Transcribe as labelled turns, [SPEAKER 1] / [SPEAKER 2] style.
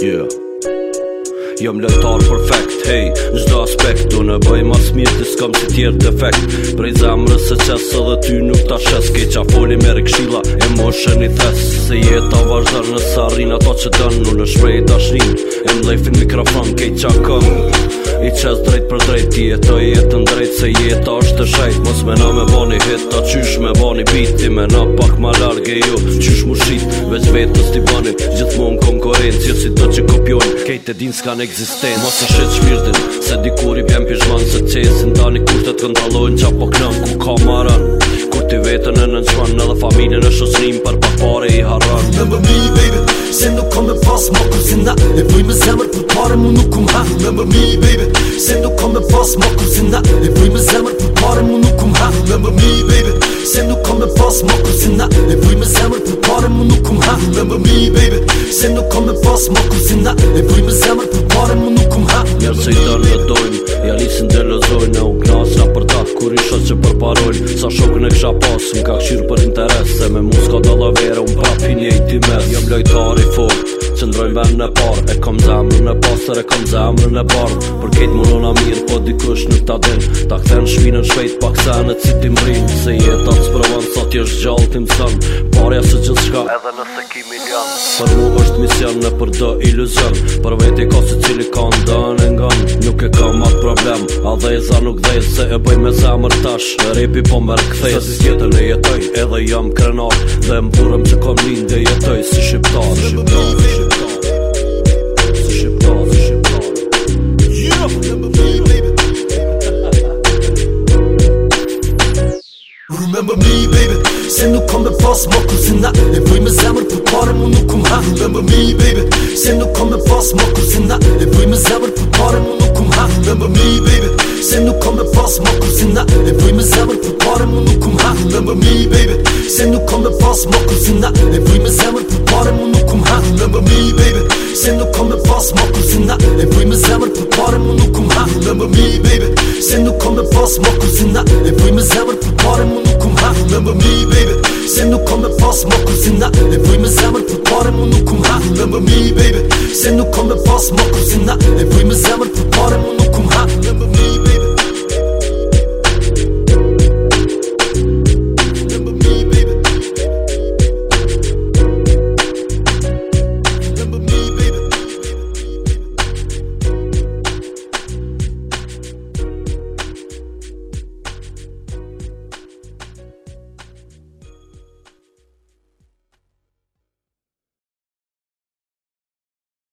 [SPEAKER 1] Yeah
[SPEAKER 2] Jom lëtar për fakt, hej, në gjdo aspekt Unë në bëj mas mirë të s'kam që tjerë të fakt Prej zemrës e qesë edhe ty nuk ta shes Ke qa foli me rikshila, e moshe një thes Se jetë a vazhdar në sarin ato që të në në shprej të ashnin E më lejfin mikrofon, ke qa I qesë drejt për drejt, ti e të jetë në drejt Se jetë është të shajt, mos me na me bani hit Ta qysh me bani biti, me na pak ma largë e ju Qysh mu shqit, veç vetës ti bani, gjith koherencë Jo si do që kopion Kejt e din s'kan eksistencë Mos të shetë shpirtin Se dikur i bjen pishman Se qesin da një kushtet këndalojnë Qa po knëm ku ka maran Kur ti vetën e nënqman Edhe familje në shosrim Për pa pare i
[SPEAKER 1] haran Me më mi, baby Se nuk kom me pas më kur si na E vuj me zemër për pare mu nuk kum ha Me më mi, baby Se nuk kom me pas më kur si na E vuj me zemër për pare mu nuk kum ha Me më mi, baby Se nuk kom me pas më kur si na E vuj me zemër për pare mu nuk kum ha Me më mi, baby Se nuk kom me pas ma ku E buj me zemër për
[SPEAKER 2] pare mu nuk kum ha Njerë se i të në dojnë Ja lisin dhe lozojnë E u knasra për ta Kur isha që përparojnë Sa shokën e kësha pas Më ka këshirë për interes Se me mu s'ka dalavera Unë prapin e i ti mes Jam lojtari fort qëndrojnë ben në par E kom zemrë në pasër, e kom zemrë në bard Për ketë mundon a mirë, po dikush në ta din Ta këthen shvinën shvejt, pak se në citi mrim Se jeta të sprovan, sa t'jesht gjallë t'im sën Parja se gjithë shka, edhe nëse ki milion Për mu është mision në për dë iluzion Për veti ka se cili ka ndën e ngën Nuk e ka matë problem, a dhe i za nuk dhe Se e bëj me zamër tash, e repi po mërë këthej Se si tjetën e jetoj, edhe jam krenar Dhe më burëm që kom linë dhe jetoj si shqiptar Shqiptar, shqiptar
[SPEAKER 1] remember me baby Se nuk kom me pas ma kur se na E vëj me zemër për pare mu nuk kum ha Remember me baby Se nuk kom me pas ma kur se na E vëj me zemër për pare mu nuk kum ha Remember me baby Se nuk kom me pas ma kur se na E vëj me zemër për pare mu kum ha Remember me baby Se nuk kom me pas ma kur se na E vëj me zemër për pare mu nuk kum ha Remember me baby Se nuk kom me pas ma kur se na E vëj me zemër për pare mu nuk kum ha Remember me baby Se nuk kom me pas ma kur se na E vëj me kum ha Remember me baby se nuk kom me pas më kuzina e vuj me zemër për pare mu kum ha remember me baby se nuk kom me pas më kuzina e vuj me zemër për pare mu kum ha